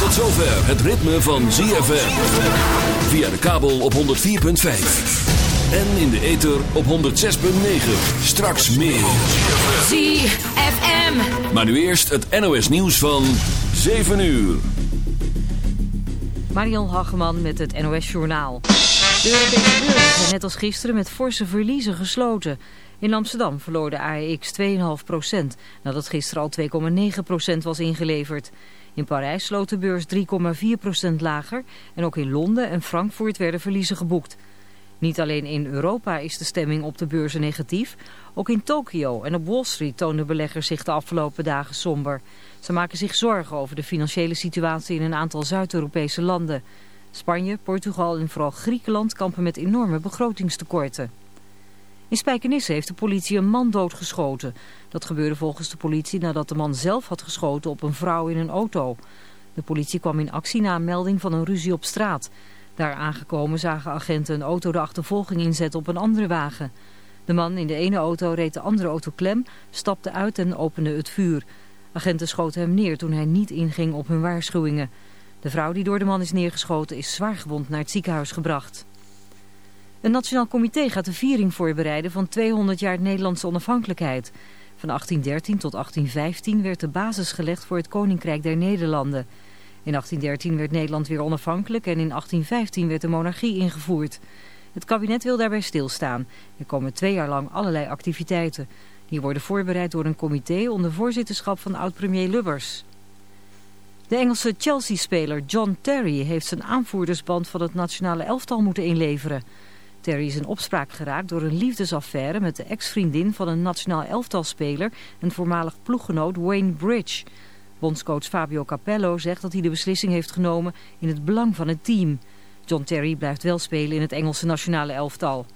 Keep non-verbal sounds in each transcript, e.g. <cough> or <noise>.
Tot zover het ritme van ZFM. Via de kabel op 104.5. En in de ether op 106.9. Straks meer. ZFM. Maar nu eerst het NOS nieuws van 7 uur. Marion Hageman met het NOS Journaal. De Europese beurzen zijn net als gisteren met forse verliezen gesloten. In Amsterdam verloor de AEX 2,5 procent, nadat gisteren al 2,9 procent was ingeleverd. In Parijs sloot de beurs 3,4 procent lager en ook in Londen en Frankfurt werden verliezen geboekt. Niet alleen in Europa is de stemming op de beurzen negatief. Ook in Tokio en op Wall Street toonden beleggers zich de afgelopen dagen somber. Ze maken zich zorgen over de financiële situatie in een aantal Zuid-Europese landen. Spanje, Portugal en vooral Griekenland kampen met enorme begrotingstekorten. In Spijkenisse heeft de politie een man doodgeschoten. Dat gebeurde volgens de politie nadat de man zelf had geschoten op een vrouw in een auto. De politie kwam in actie na een melding van een ruzie op straat. Daar aangekomen zagen agenten een auto de achtervolging inzetten op een andere wagen. De man in de ene auto reed de andere auto klem, stapte uit en opende het vuur. Agenten schoten hem neer toen hij niet inging op hun waarschuwingen. De vrouw die door de man is neergeschoten is zwaargewond naar het ziekenhuis gebracht. Een nationaal comité gaat de viering voorbereiden van 200 jaar Nederlandse onafhankelijkheid. Van 1813 tot 1815 werd de basis gelegd voor het Koninkrijk der Nederlanden. In 1813 werd Nederland weer onafhankelijk en in 1815 werd de monarchie ingevoerd. Het kabinet wil daarbij stilstaan. Er komen twee jaar lang allerlei activiteiten. Die worden voorbereid door een comité onder voorzitterschap van oud-premier Lubbers. De Engelse Chelsea-speler John Terry heeft zijn aanvoerdersband van het nationale elftal moeten inleveren. Terry is in opspraak geraakt door een liefdesaffaire met de ex-vriendin van een nationaal elftalspeler en voormalig ploeggenoot Wayne Bridge. Bondscoach Fabio Capello zegt dat hij de beslissing heeft genomen in het belang van het team. John Terry blijft wel spelen in het Engelse nationale elftal.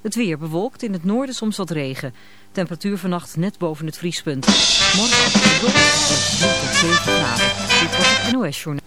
Het weer bewolkt, in het noorden soms wat regen. Temperatuur vannacht net boven het vriespunt. Morgen af en toe zon, 3 tot 7 graden. Dit was het NOS Journaal.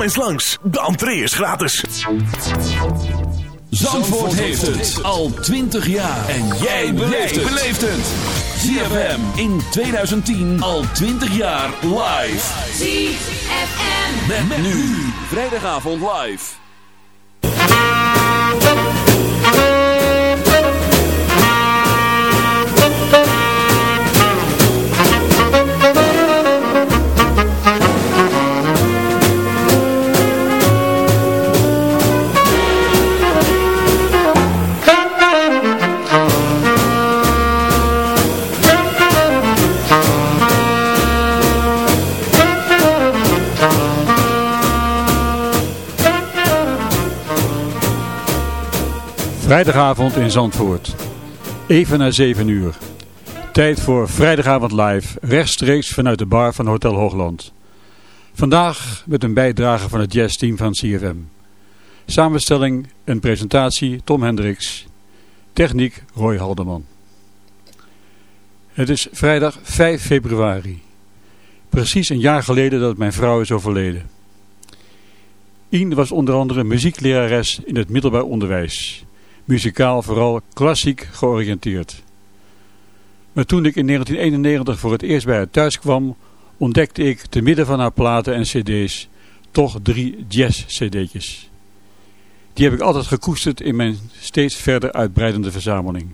Kom eens langs, de entree is gratis. Zandvoort heeft het al 20 jaar. En jij beleeft het. ZFM in 2010 al 20 jaar live. ZFM. Met, nu. Vrijdagavond live. Vrijdagavond in Zandvoort. Even na 7 uur. Tijd voor Vrijdagavond live, rechtstreeks vanuit de bar van Hotel Hoogland. Vandaag met een bijdrage van het jazzteam van CFM. Samenstelling en presentatie Tom Hendricks. Techniek Roy Haldeman. Het is vrijdag 5 februari. Precies een jaar geleden dat mijn vrouw is overleden. Ien was onder andere muzieklerares in het middelbaar onderwijs. Muzikaal vooral klassiek georiënteerd. Maar toen ik in 1991 voor het eerst bij haar thuis kwam, ontdekte ik te midden van haar platen en cd's toch drie jazz-cd'tjes. Die heb ik altijd gekoesterd in mijn steeds verder uitbreidende verzameling.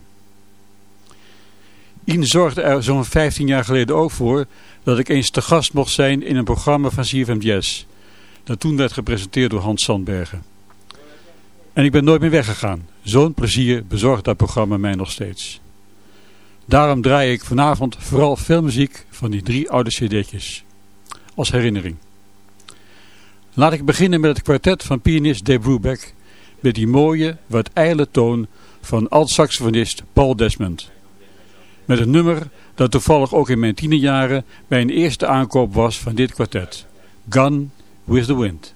Ien zorgde er zo'n 15 jaar geleden ook voor dat ik eens te gast mocht zijn in een programma van CFM Jazz. Dat toen werd gepresenteerd door Hans Sandbergen. En ik ben nooit meer weggegaan. Zo'n plezier bezorgt dat programma mij nog steeds. Daarom draai ik vanavond vooral veel muziek van die drie oude cd'tjes. Als herinnering. Laat ik beginnen met het kwartet van pianist Dave Brubeck. Met die mooie, wat ijle toon van alt-saxofonist Paul Desmond. Met een nummer dat toevallig ook in mijn tienerjaren mijn eerste aankoop was van dit kwartet. Gun with the Wind.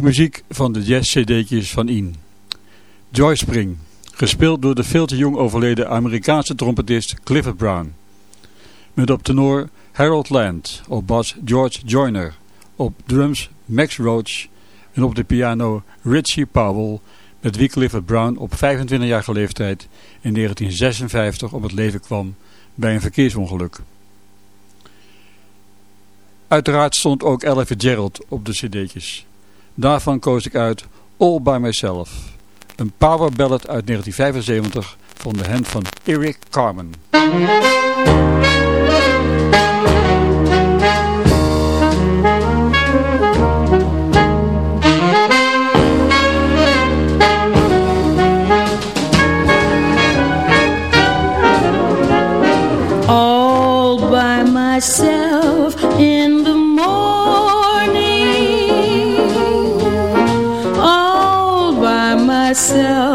Muziek van de jazz-cd'tjes van Ian. Joy Spring, gespeeld door de veel te jong overleden Amerikaanse trompetist Clifford Brown. Met op tenor Harold Land, op bas George Joyner, op drums Max Roach en op de piano Richie Powell, met wie Clifford Brown op 25-jarige leeftijd in 1956 op het leven kwam bij een verkeersongeluk. Uiteraard stond ook Ella Gerald op de cd'tjes. Daarvan koos ik uit All By Myself. Een power ballad uit 1975 van de hand van Eric Carmen. All by myself in the morning myself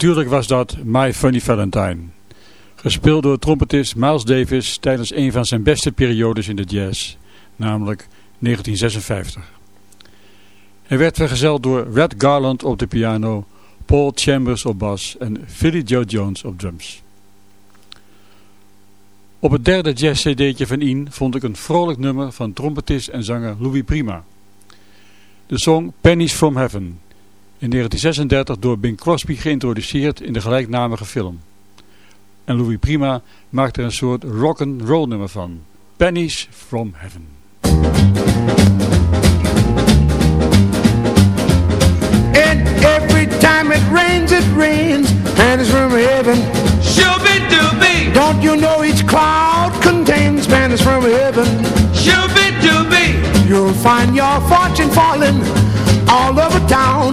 Natuurlijk was dat My Funny Valentine. Gespeeld door trompetist Miles Davis tijdens een van zijn beste periodes in de jazz, namelijk 1956. Hij werd vergezeld door Red Garland op de piano, Paul Chambers op bas en Philly Joe Jones op drums. Op het derde jazz-cd'tje van Ian vond ik een vrolijk nummer van trompetist en zanger Louis Prima. De song Pennies from Heaven, in 1936 door Bing Crosby geïntroduceerd in de gelijknamige film. En Louis Prima maakte er een soort rock-and-roll nummer van, Pennies from Heaven. And every time it rains, it rains, it's from heaven. Shooby dooby, Don't you know each cloud contains Spanish from heaven? shooby dooby. You'll find your fortune falling all over town.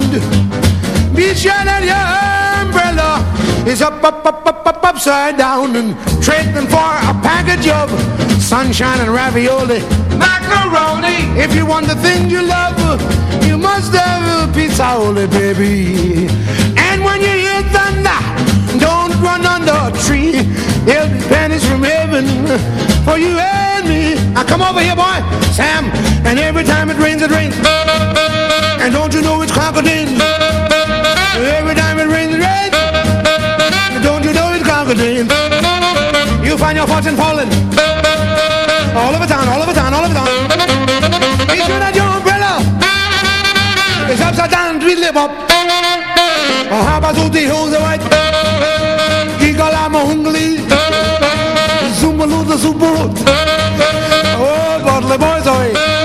Be sure that your umbrella is up, up, up, up, up, upside down and trading for a package of sunshine and ravioli. Macaroni, If you want the thing you love, you must have a pizza, holy baby. And when you hear thunder, don't run under a tree. There'll be pennies from heaven for you and me. Now come over here, boy, Sam. And every time it rains, it rains. Crocodile? Every time it rains, rains. Don't you know it's crocodile? You find your fortune falling. All over town, all over town, all over town. Be sure that your umbrella is upside down, tweedle up. Oh, how about those hills white? Gigalama hungly. Zumbaloo the Zumbaloo. Oh, bottle boys, away.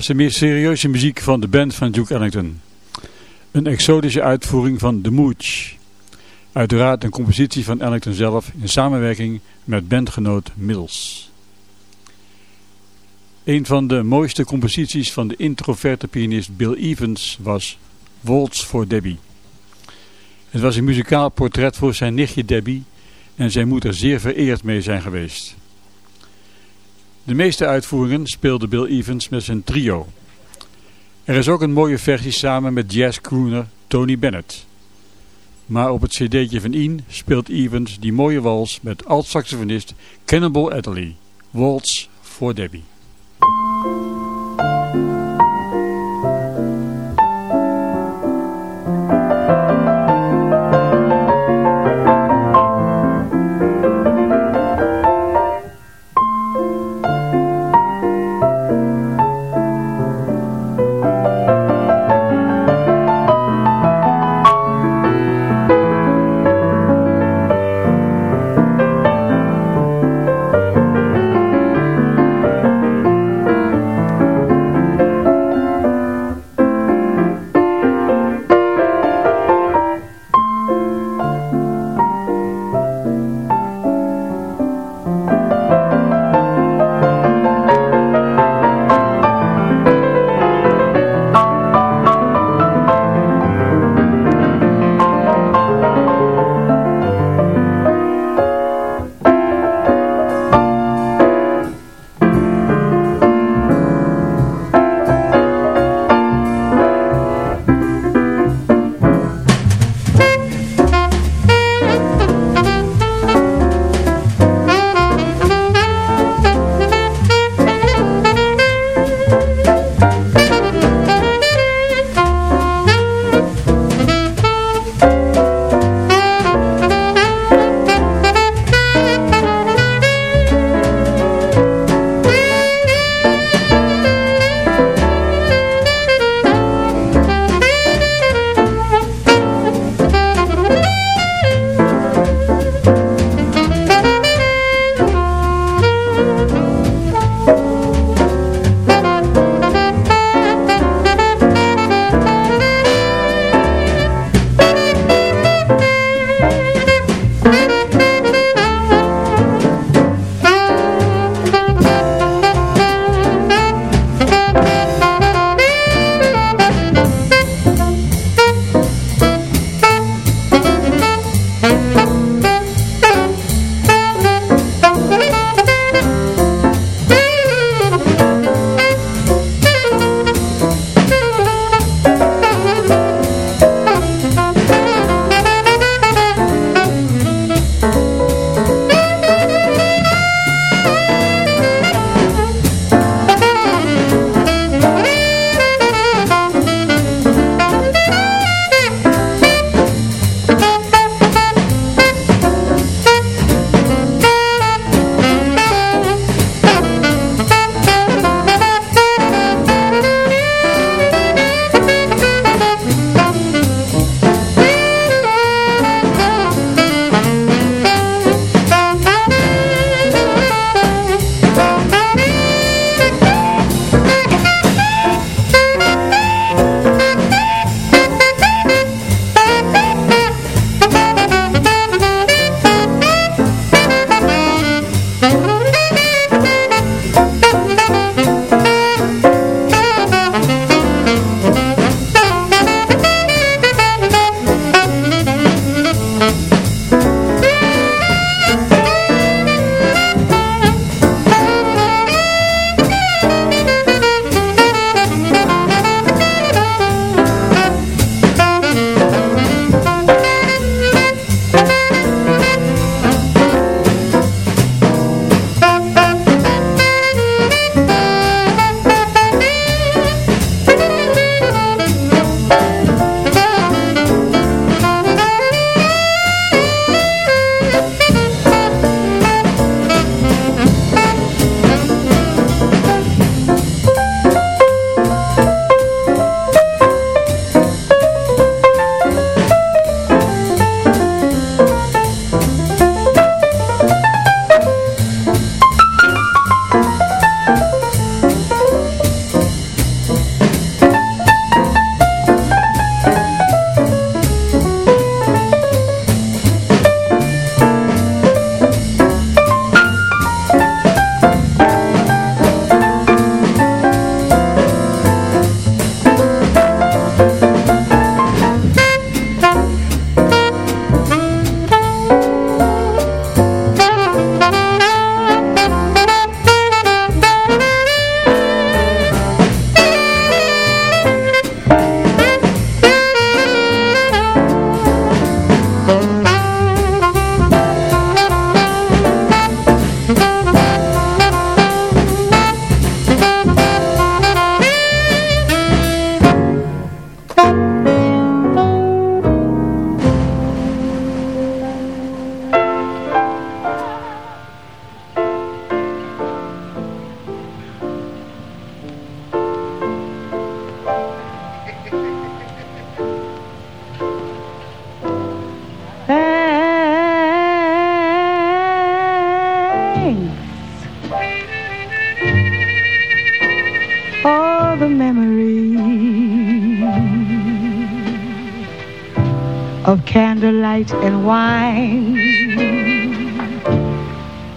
Was de meer serieuze muziek van de band van Duke Ellington. Een exotische uitvoering van The Mooch. Uiteraard een compositie van Ellington zelf in samenwerking met bandgenoot Mills. Een van de mooiste composities van de introverte pianist Bill Evans was Waltz voor Debbie. Het was een muzikaal portret voor zijn nichtje Debbie en zij moet er zeer vereerd mee zijn geweest. De meeste uitvoeringen speelde Bill Evans met zijn trio. Er is ook een mooie versie samen met jazz-crooner Tony Bennett. Maar op het cd'tje van Ian speelt Evans die mooie wals met alt-saxofonist Cannonball Adderley. Waltz voor Debbie.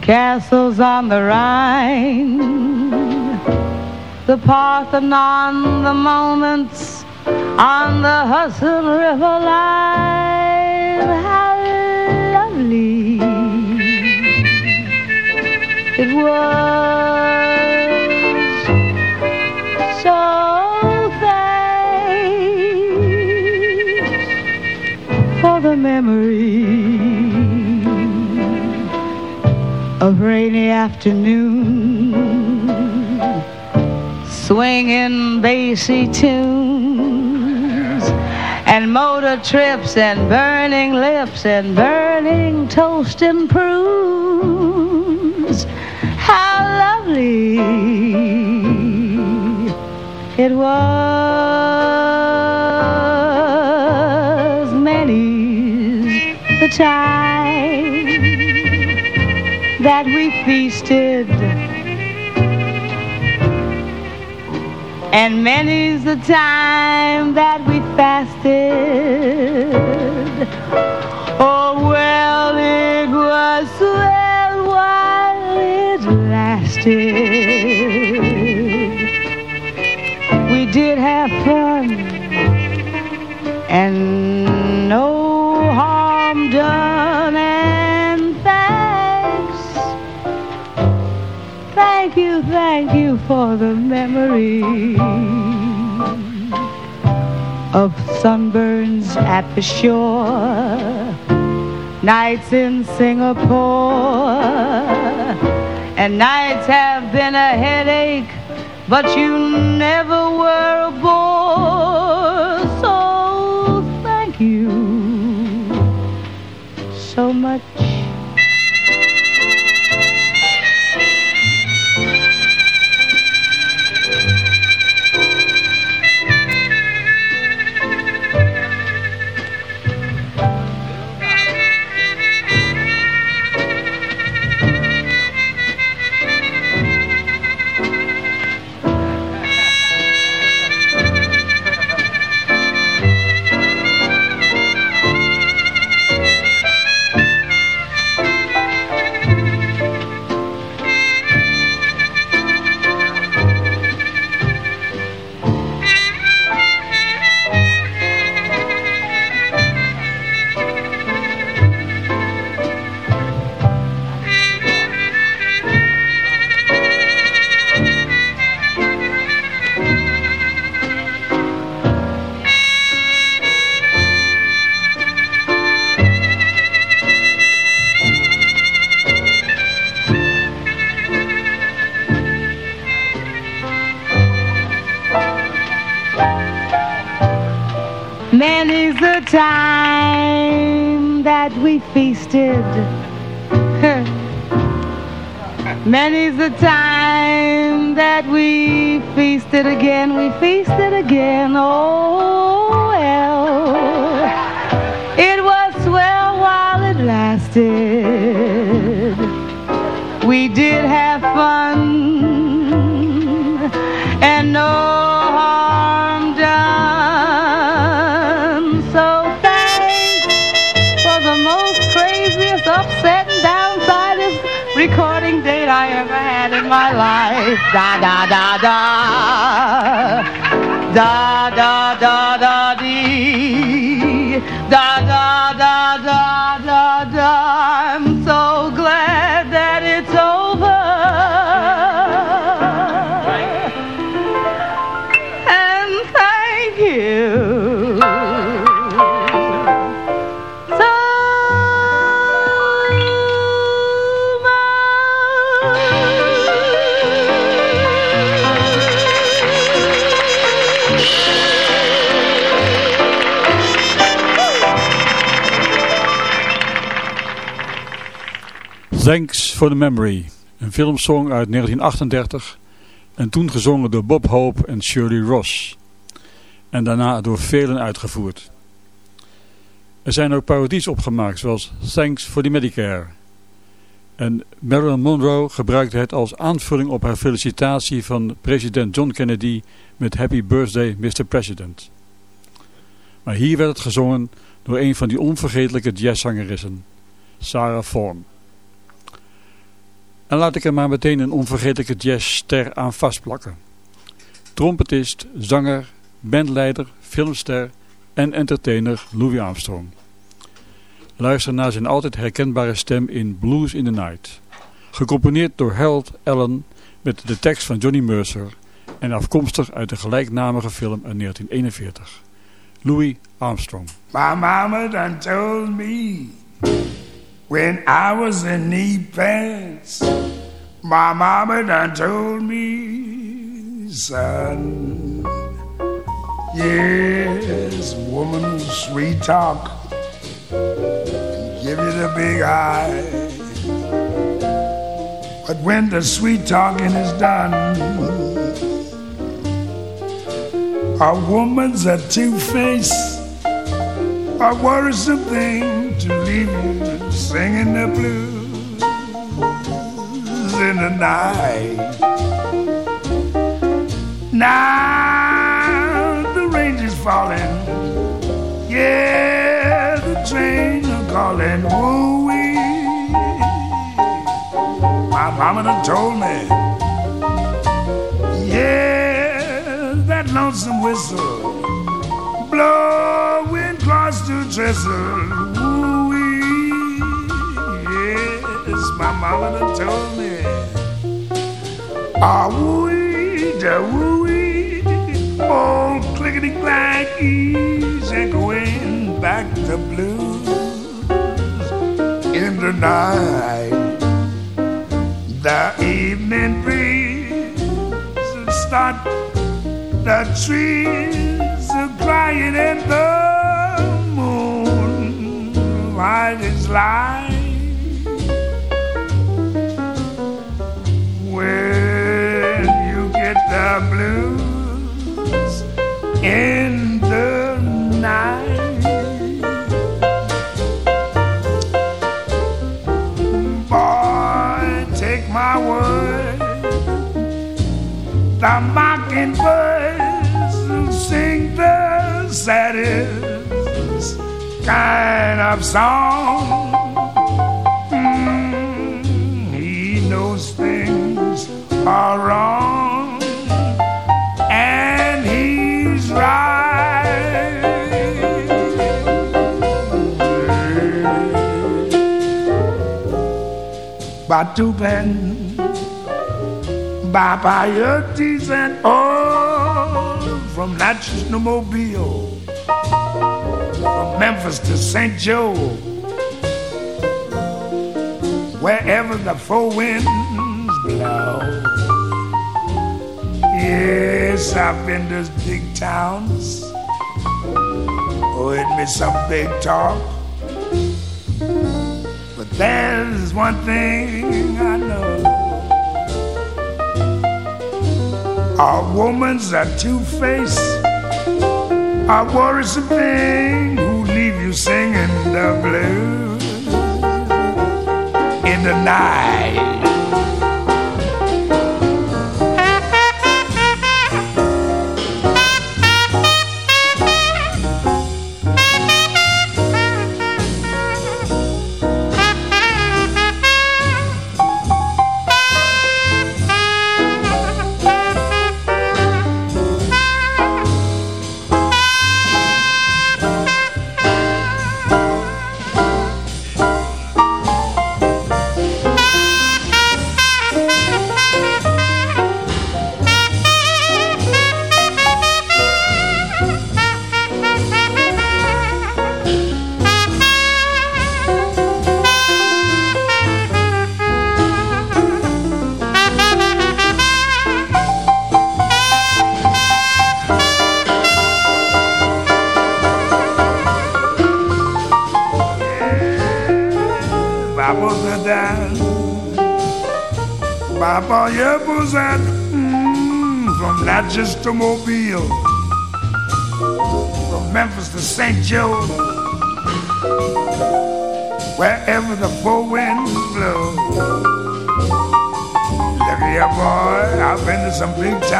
Castles on the Rhine, the Parthenon, the moments on the Hudson River line. How lovely it was. So thanks for the memory of rainy afternoon, swinging bassy tunes, and motor trips, and burning lips, and burning toast and prunes. How lovely it was, many's the time that we feasted. And many's the time that we fasted. Oh, well, it was swell while it lasted. We did have fun and no harm done. Thank you, thank you for the memory of sunburns at the shore, nights in Singapore, and nights have been a headache, but you never were a bore. So thank you so much. Feasted. <laughs> Many's the time that we feasted again, we feasted again. Oh, my life. Da da da da. Da da da da dee. Da da da da da da. I'm so glad that it's over. Thanks for the Memory, een filmsong uit 1938 en toen gezongen door Bob Hope en Shirley Ross en daarna door velen uitgevoerd. Er zijn ook parodies opgemaakt zoals Thanks for the Medicare en Marilyn Monroe gebruikte het als aanvulling op haar felicitatie van president John Kennedy met Happy Birthday Mr. President. Maar hier werd het gezongen door een van die onvergetelijke jazzzangerissen, Sarah Vaughan. En laat ik er maar meteen een onvergetelijke jazzster aan vastplakken. Trompetist, zanger, bandleider, filmster en entertainer Louis Armstrong. Luister naar zijn altijd herkenbare stem in Blues in the Night. Gecomponeerd door Harold Allen met de tekst van Johnny Mercer en afkomstig uit de gelijknamige film uit 1941. Louis Armstrong. My mama done told me when I was in knee pants. My mama done told me, son. Yes, woman, sweet talk. Give you the big eye. But when the sweet talking is done, a woman's a two-face, a worrisome thing to leave you singing the blues in the night. Now the rain is falling, yeah, the train are calling, woo-wee. My mama done told me, yeah, that lonesome whistle blowing across the trestle. Woo-wee, yes, my mama done told me. Ah, woo-wee, da woo-wee, old clickety-clack, easy going back to blues in the night. The evening breeze start the trees are crying and the moon light is light. When you get the blues in the night. Boy, take my word. The mockingbirds sing the saddest kind of song. Mm, he knows things are wrong, and he's right. Batupen, Baba Yurties and all from Natchez Mobile, Memphis to St. Joe, wherever the four winds blow. Yes, I've been to big towns, Oh, heard me some big talk. But there's one thing I know. A woman's a two-faced, a worrisome thing singing the blues in the night.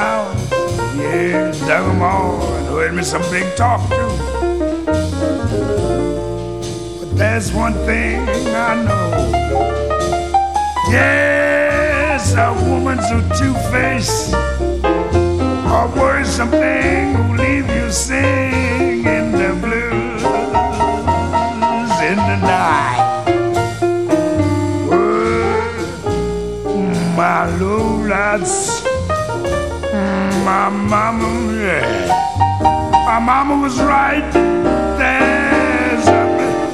Towns, yeah, dug 'em all, and heard me some big talk too. But there's one thing I know. Yes, a woman's a two-faced, a worrisome thing who leave you singing my mama, yeah. My mama was right. There's a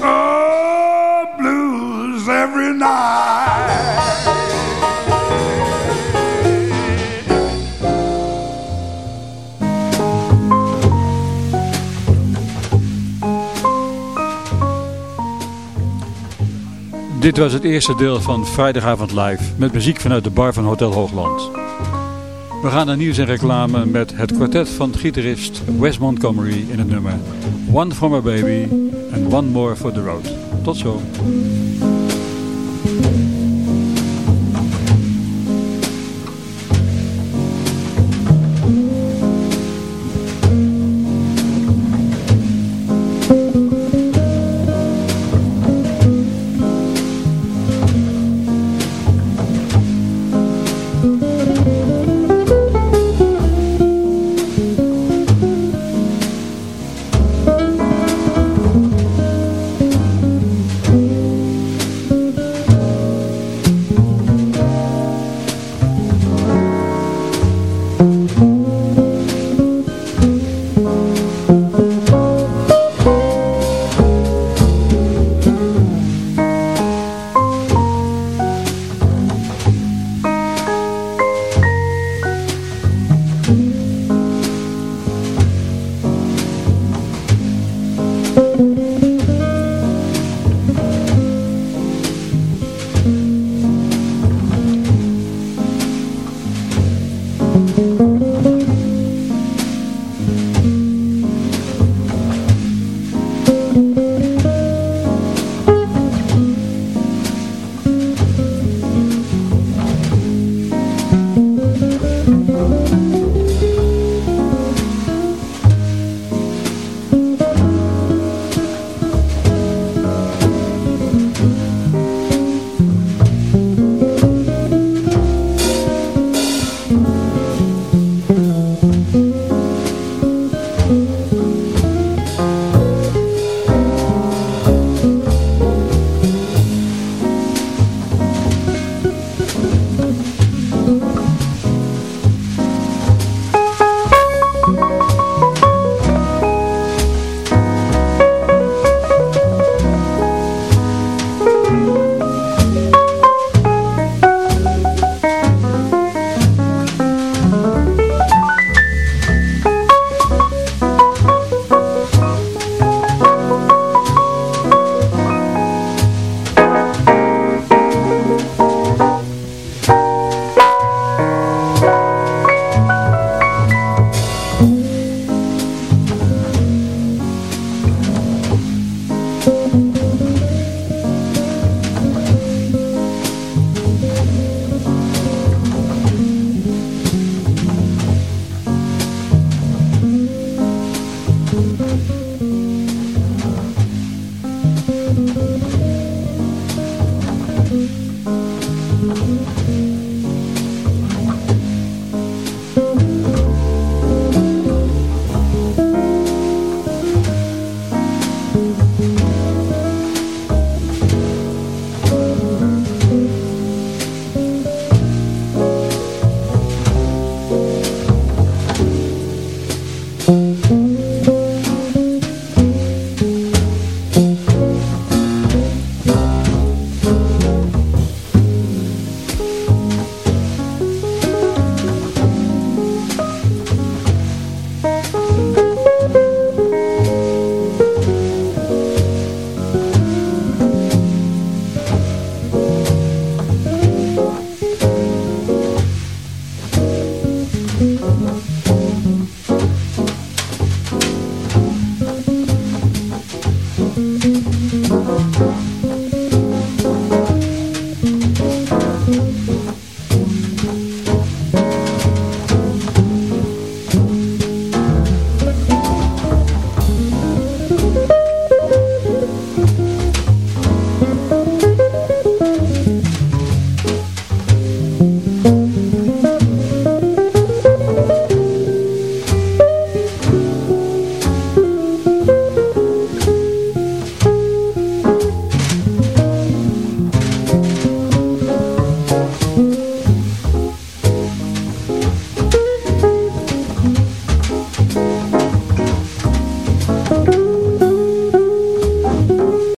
oh, blues every night. Dit was het eerste deel van Vrijdagavond Live met muziek vanuit de bar van Hotel Hoogland. We gaan naar nieuws en reclame met het kwartet van gitarist Wes Montgomery in het nummer One for my baby and one more for the road. Tot zo.